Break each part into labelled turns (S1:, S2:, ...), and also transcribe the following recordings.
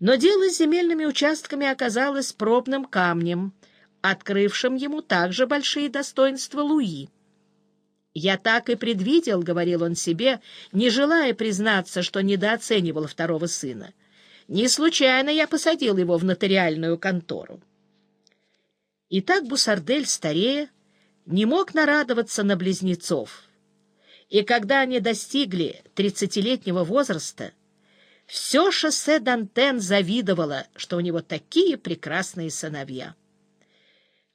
S1: Но дело с земельными участками оказалось пробным камнем, открывшим ему также большие достоинства Луи. «Я так и предвидел», — говорил он себе, не желая признаться, что недооценивал второго сына. «Не случайно я посадил его в нотариальную контору». Итак, Бусардель, старея, не мог нарадоваться на близнецов. И когда они достигли тридцатилетнего возраста, все шоссе Дантен завидовало, что у него такие прекрасные сыновья.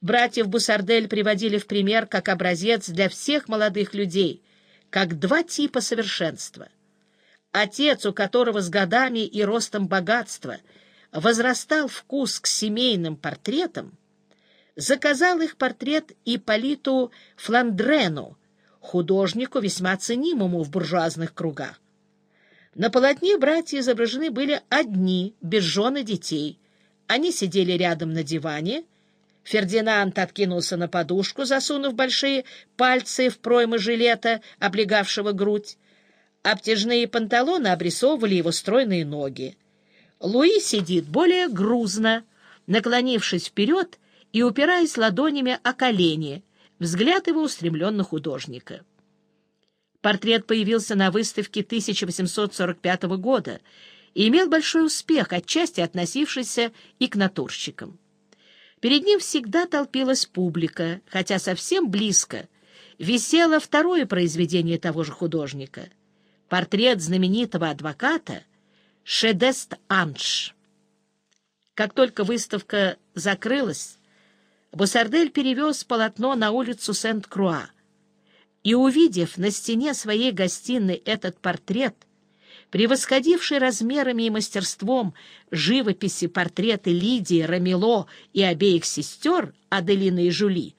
S1: Братьев Бусардель приводили в пример как образец для всех молодых людей, как два типа совершенства. Отец, у которого с годами и ростом богатства возрастал вкус к семейным портретам, заказал их портрет Ипполиту Фландрену, художнику, весьма ценимому в буржуазных кругах. На полотне братья изображены были одни, без жен детей. Они сидели рядом на диване. Фердинанд откинулся на подушку, засунув большие пальцы в проймы жилета, облегавшего грудь. Обтяжные панталоны обрисовывали его стройные ноги. Луи сидит более грузно, наклонившись вперед и упираясь ладонями о колени, взгляд его устремлен на художника. Портрет появился на выставке 1845 года и имел большой успех, отчасти относившийся и к натурщикам. Перед ним всегда толпилась публика, хотя совсем близко висело второе произведение того же художника — портрет знаменитого адвоката Шедест Анш. Как только выставка закрылась, Бусардель перевез полотно на улицу Сент-Круа, и, увидев на стене своей гостиной этот портрет, превосходивший размерами и мастерством живописи портреты Лидии, Рамило и обеих сестер Аделины и Жули,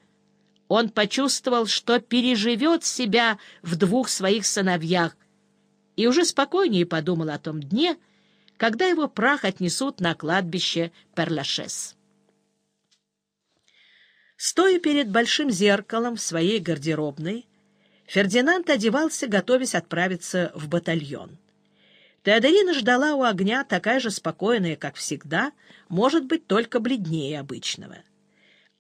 S1: он почувствовал, что переживет себя в двух своих сыновьях, и уже спокойнее подумал о том дне, когда его прах отнесут на кладбище Перлашес. Стоя перед большим зеркалом в своей гардеробной, Фердинанд одевался, готовясь отправиться в батальон. Теодорина ждала у огня, такая же спокойная, как всегда, может быть, только бледнее обычного.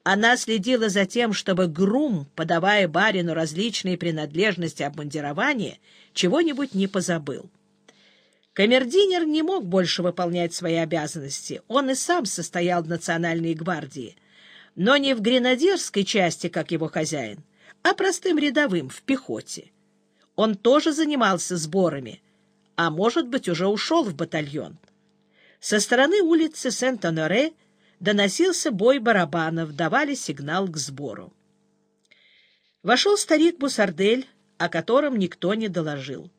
S1: Она следила за тем, чтобы грум, подавая барину различные принадлежности обмундирования, чего-нибудь не позабыл. Камердинер не мог больше выполнять свои обязанности. Он и сам состоял в национальной гвардии, но не в гренадерской части, как его хозяин, а простым рядовым в пехоте. Он тоже занимался сборами, а, может быть, уже ушел в батальон. Со стороны улицы Сент-Оноре доносился бой барабанов, давали сигнал к сбору. Вошел старик Бусардель, о котором никто не доложил.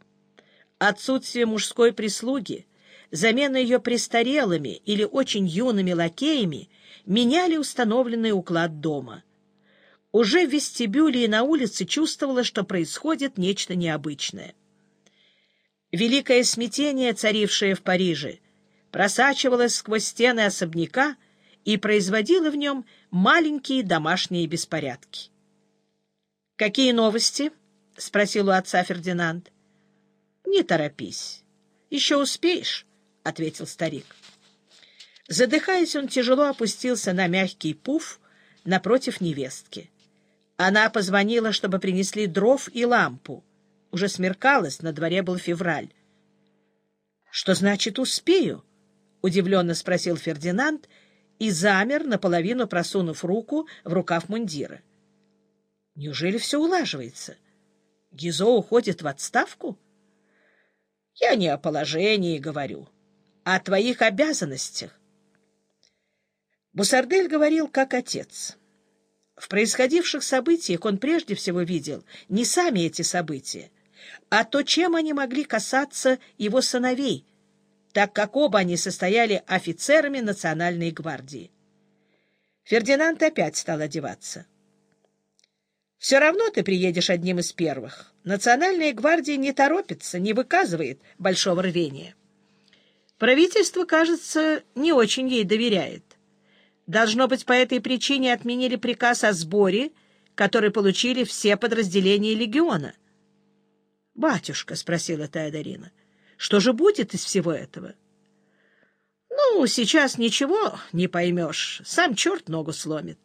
S1: Отсутствие мужской прислуги, замена ее престарелыми или очень юными лакеями меняли установленный уклад дома — уже в вестибюле и на улице чувствовала, что происходит нечто необычное. Великое смятение, царившее в Париже, просачивалось сквозь стены особняка и производило в нем маленькие домашние беспорядки. — Какие новости? — спросил у отца Фердинанд. — Не торопись. Еще успеешь, — ответил старик. Задыхаясь, он тяжело опустился на мягкий пуф напротив невестки. Она позвонила, чтобы принесли дров и лампу. Уже смеркалось, на дворе был февраль. — Что значит «успею»? — удивленно спросил Фердинанд и замер, наполовину просунув руку в рукав мундира. — Неужели все улаживается? Гизо уходит в отставку? — Я не о положении говорю, а о твоих обязанностях. Бусардель говорил как отец. — в происходивших событиях он прежде всего видел не сами эти события, а то, чем они могли касаться его сыновей, так как оба они состояли офицерами Национальной гвардии. Фердинанд опять стал одеваться. «Все равно ты приедешь одним из первых. Национальная гвардия не торопится, не выказывает большого рвения. Правительство, кажется, не очень ей доверяет. Должно быть, по этой причине отменили приказ о сборе, который получили все подразделения легиона. — Батюшка, — спросила Теодорина, — что же будет из всего этого? — Ну, сейчас ничего не поймешь, сам черт ногу сломит.